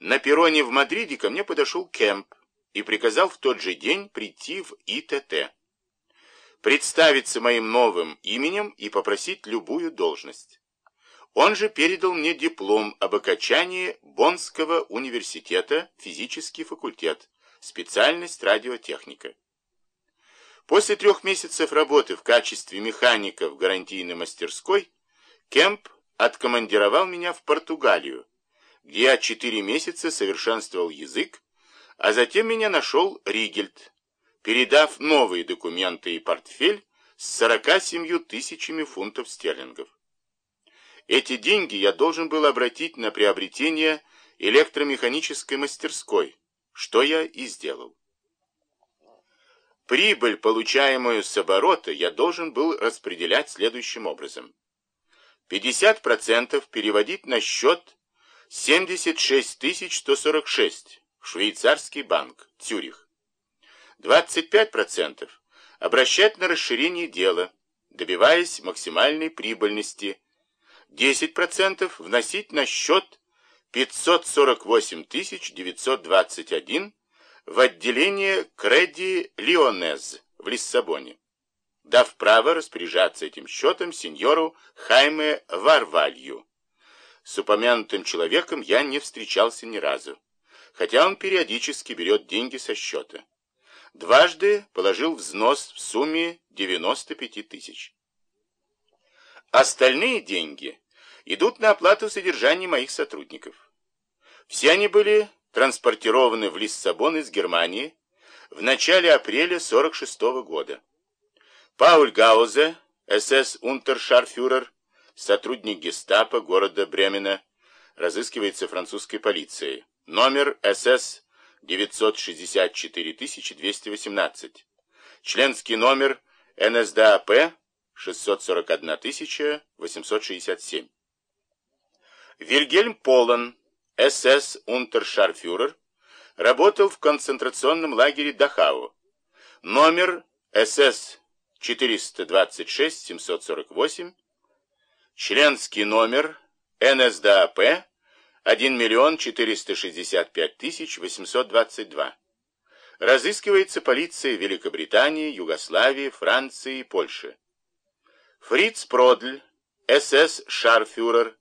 На перроне в Мадриде ко мне подошел Кемп и приказал в тот же день прийти в ИТТ, представиться моим новым именем и попросить любую должность. Он же передал мне диплом об окончании Боннского университета, физический факультет, специальность радиотехника. После трех месяцев работы в качестве механика в гарантийной мастерской Кемп откомандировал меня в Португалию, я четыре месяца совершенствовал язык, а затем меня нашел Ригельд, передав новые документы и портфель с 47 тысячами фунтов стерлингов. Эти деньги я должен был обратить на приобретение электромеханической мастерской, что я и сделал. Прибыль, получаемую с оборота, я должен был распределять следующим образом. 50% переводить на счет 76 146 в швейцарский банк, Цюрих. 25% обращать на расширение дела, добиваясь максимальной прибыльности. 10% вносить на счет 548 921 в отделение Креди Лионез в Лиссабоне, дав право распоряжаться этим счетом сеньору Хайме Варвалью. С упомянутым человеком я не встречался ни разу, хотя он периодически берет деньги со счета. Дважды положил взнос в сумме 95 тысяч. Остальные деньги идут на оплату содержания моих сотрудников. Все они были транспортированы в Лиссабон из Германии в начале апреля 46 -го года. Пауль Гаузе, СС-унтершарфюрер, сотрудник гестапо города Бремена, разыскивается французской полицией. Номер СС 964218. Членский номер НСДАП 641867. Вильгельм Полон, СС-унтершарфюрер, работал в концентрационном лагере Дахау. Номер СС 426-748, членский номер НСДАП 1 миллион 465 тысяч 822. Разыскивается полиция Великобритании, Югославии, Франции и Польши. Фриц Продль, СС-шарфюрер,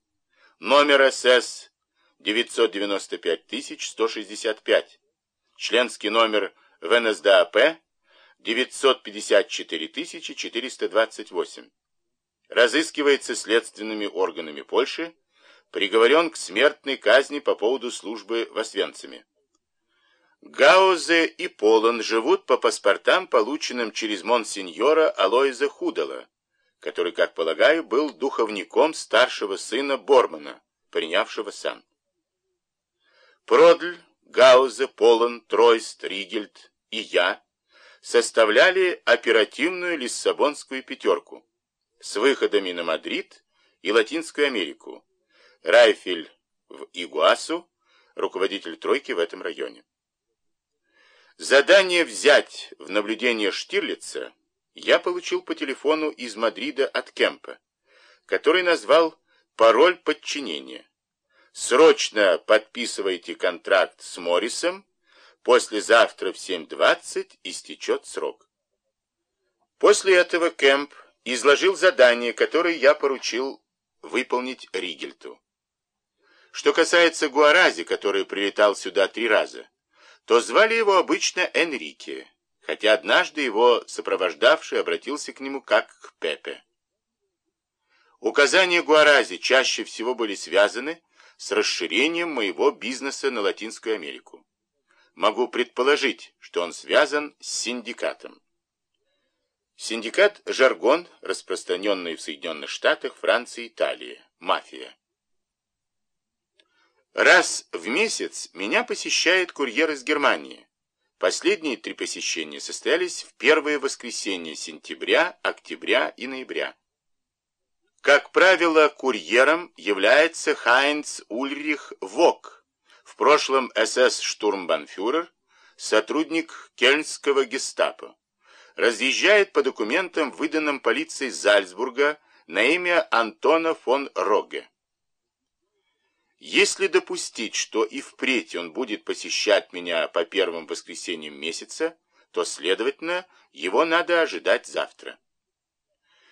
номер СС 995165, членский номер в НСДАП 954428. Разыскивается следственными органами Польши, приговорен к смертной казни по поводу службы в Освенциме. Гаузе и Полон живут по паспортам, полученным через монсеньора Алоиза Худала, который, как полагаю, был духовником старшего сына Бормана, принявшего сан. Продль, Гаузе, Полон, Тройст, Ригельд и я составляли оперативную лиссабонскую пятерку с выходами на Мадрид и Латинскую Америку. Райфель в Игуасу, руководитель тройки в этом районе. Задание взять в наблюдение Штирлица я получил по телефону из Мадрида от Кемпа, который назвал пароль подчинения. Срочно подписывайте контракт с Моррисом, послезавтра в 7.20 истечет срок. После этого Кэмп изложил задание, которое я поручил выполнить Ригельту. Что касается Гуарази, который прилетал сюда три раза, то звали его обычно Энрике, хотя однажды его сопровождавший обратился к нему как к Пепе. Указания Гуарази чаще всего были связаны с расширением моего бизнеса на Латинскую Америку. Могу предположить, что он связан с синдикатом. Синдикат – жаргон, распространенный в Соединенных Штатах, Франции Италии. Мафия. Раз в месяц меня посещает курьер из Германии. Последние три посещения состоялись в первое воскресенье сентября, октября и ноября. Как правило, курьером является Хайнц Ульрих Вок, в прошлом СС-штурмбанфюрер, сотрудник кельнского гестапо. Разъезжает по документам, выданным полицией Зальцбурга на имя Антона фон Рогге. Если допустить, что и впредь он будет посещать меня по первым воскресеньям месяца, то, следовательно, его надо ожидать завтра.